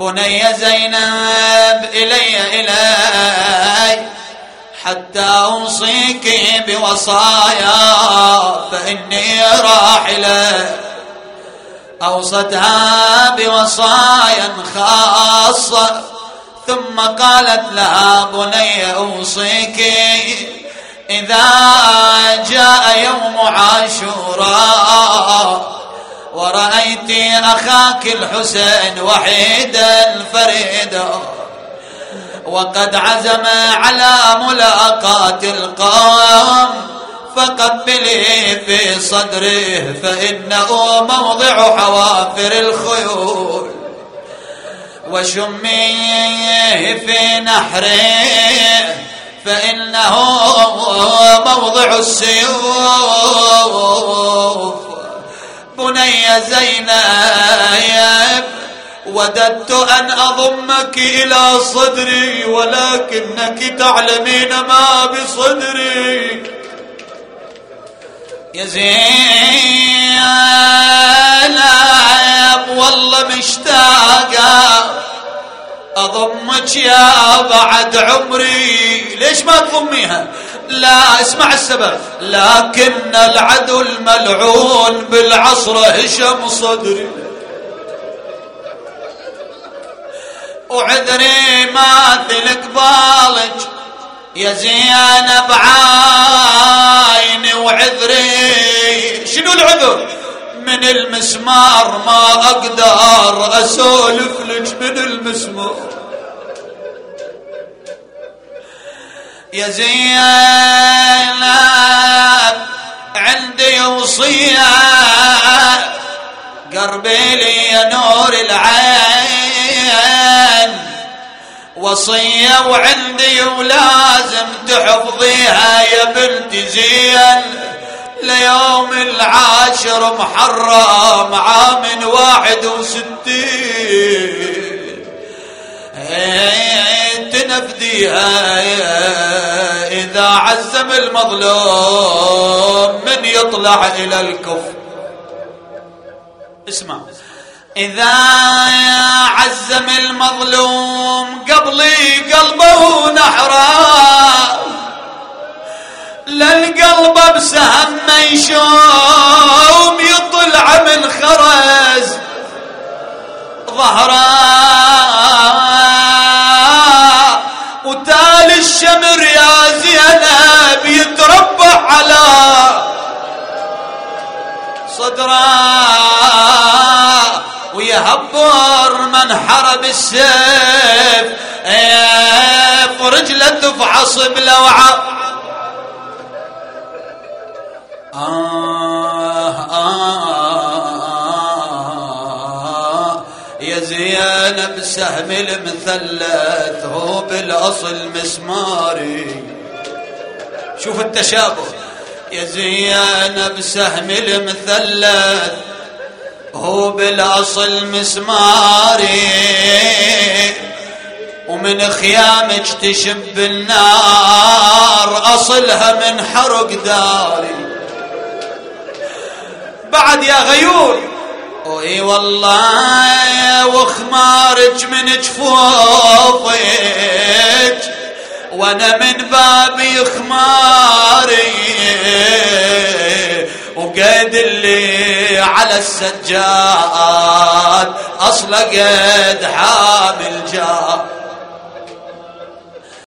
بني زينب إلي إلي حتى أوصيك بوصايا فإني راحلة أوصتها بوصايا خاصة ثم قالت لها بني أوصيك إذا جاء أخاك الحسين وحيدا فريدا وقد عزم على ملاقاة القوم فقبلي في صدره فإنه موضع حوافر الخيول. وشميه في نحره فإنه موضع السيوف بني زينب وددت أن أضمك إلى صدري ولكنك تعلمين ما بصدري. يا زينب والله مشتاقة أضمك يا بعد عمري. ليش ما تضميها؟ لا اسمع السبب. لكن العدو الملعون بالعصر هشم صدري. وعذري ماثل قبالك يا زينب عايني وعذري. شنو العذر؟ من المسمار ما أقدر أسولف لك من المسمار. يا زينب عندي وصية. قربي لي يا نور العين. وصية وعندي ولازم تحفظيها يا بنت زين. ليوم العاشر محرم عام واحد وستين. تنفديها إذا عزم المظلوم من يطلع إلى الكفر. اسمع. إذا عزم المظلوم قبلي قلبه نحره للقلب بسهم ميشوم يطلع الشمر يا زينب يتربع على صدره ويهبر من حرب السيف فرجله تفعص بلوعة. آه. زينب سهم المثلث هو بالأصل مسماري. شوف التشابه. يا زينب سهم المثلث هو بالأصل مسماري. ومن خيامك تشب النار أصلها من حرق داري. بعد يا غيور اي والله وخمارك من جفوفك وأنا من بابي خماري وقيد اللي على السجاد أصلا قد حامل جار.